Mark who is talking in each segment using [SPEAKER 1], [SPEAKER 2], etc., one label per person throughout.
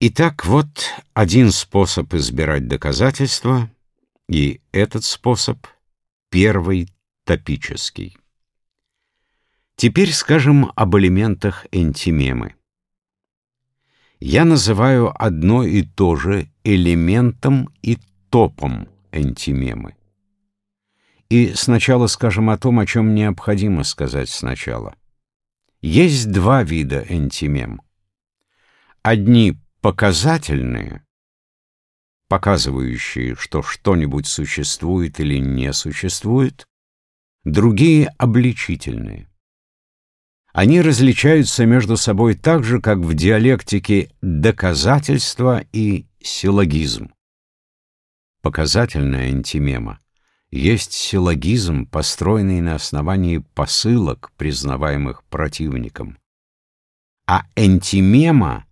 [SPEAKER 1] Итак, вот один способ избирать доказательства, и этот способ первый топический. Теперь скажем об элементах энтимемы. Я называю одно и то же элементом и топом энтимемы. И сначала скажем о том, о чем необходимо сказать сначала. Есть два вида энтимем. Одни показательные, показывающие, что что-нибудь существует или не существует, другие обличительные. Они различаются между собой так же, как в диалектике доказательство и силлогизм. Показательная антимема есть силлогизм, построенный на основании посылок, признаваемых противником. А антимема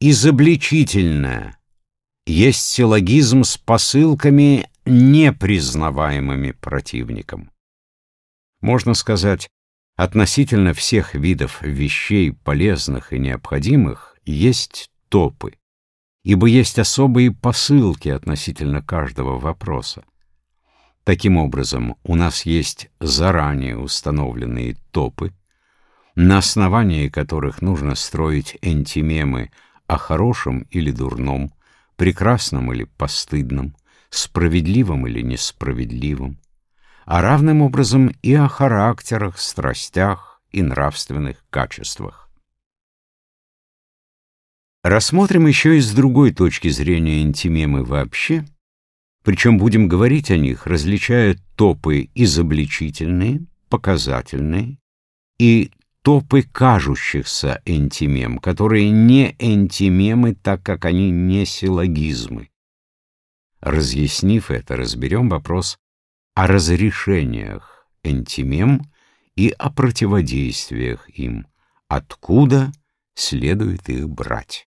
[SPEAKER 1] изобличительная есть силлогизм с посылками, непризнаваемыми противником. Можно сказать, относительно всех видов вещей, полезных и необходимых, есть топы, ибо есть особые посылки относительно каждого вопроса. Таким образом, у нас есть заранее установленные топы, на основании которых нужно строить энтимемы о хорошем или дурном, прекрасном или постыдном, справедливом или несправедливом, а равным образом и о характерах, страстях и нравственных качествах. Рассмотрим еще и с другой точки зрения интимемы вообще, причем будем говорить о них, различая топы изобличительные, показательные и топы кажущихся энтимем, которые не энтимемы, так как они не силлогизмы. Разъяснив это, разберем вопрос о разрешениях энтимем и о противодействиях им, откуда следует их брать.